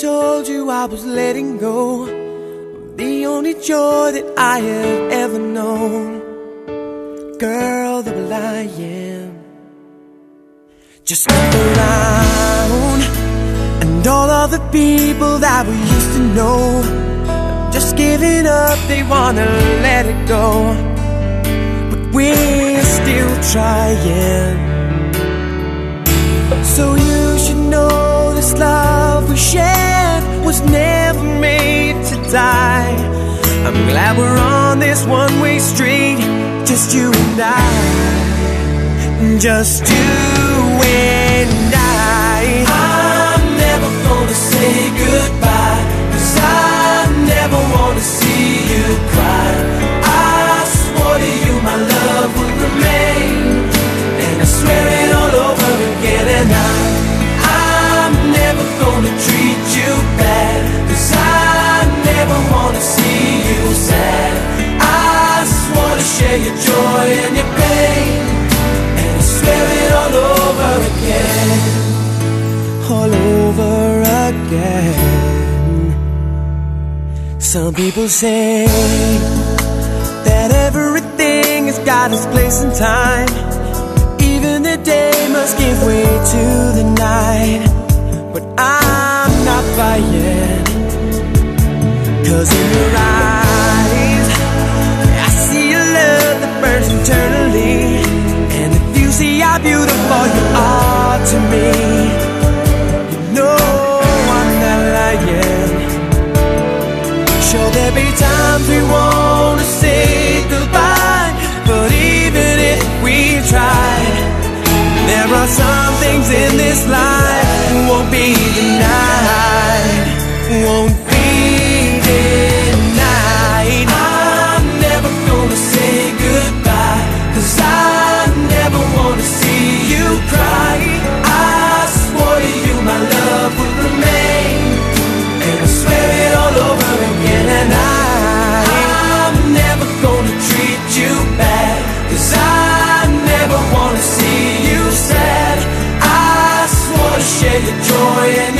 told you I was letting go the only joy that I have ever known. Girl, the will I am. Just look around, and all of the people that we used to know, just giving up, they wanna let it go. But we're still trying. Was never made to die. I'm glad we're on this one way street, just you and I. Just you and I. your joy and your pain, and I swear it all over again, all over again. Some people say that everything has got its place and time. Even the day must give way to the night. But I'm not buying. Cause in your eyes, see how beautiful you are to me. You know I'm not lying. Sure, there'll be times we wanna say goodbye, but even if we try, there are some things in this life won't be denied, won't be. the joy